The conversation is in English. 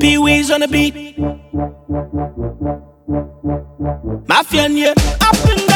Pee Wee's on the beat. Mafia, yeah, up in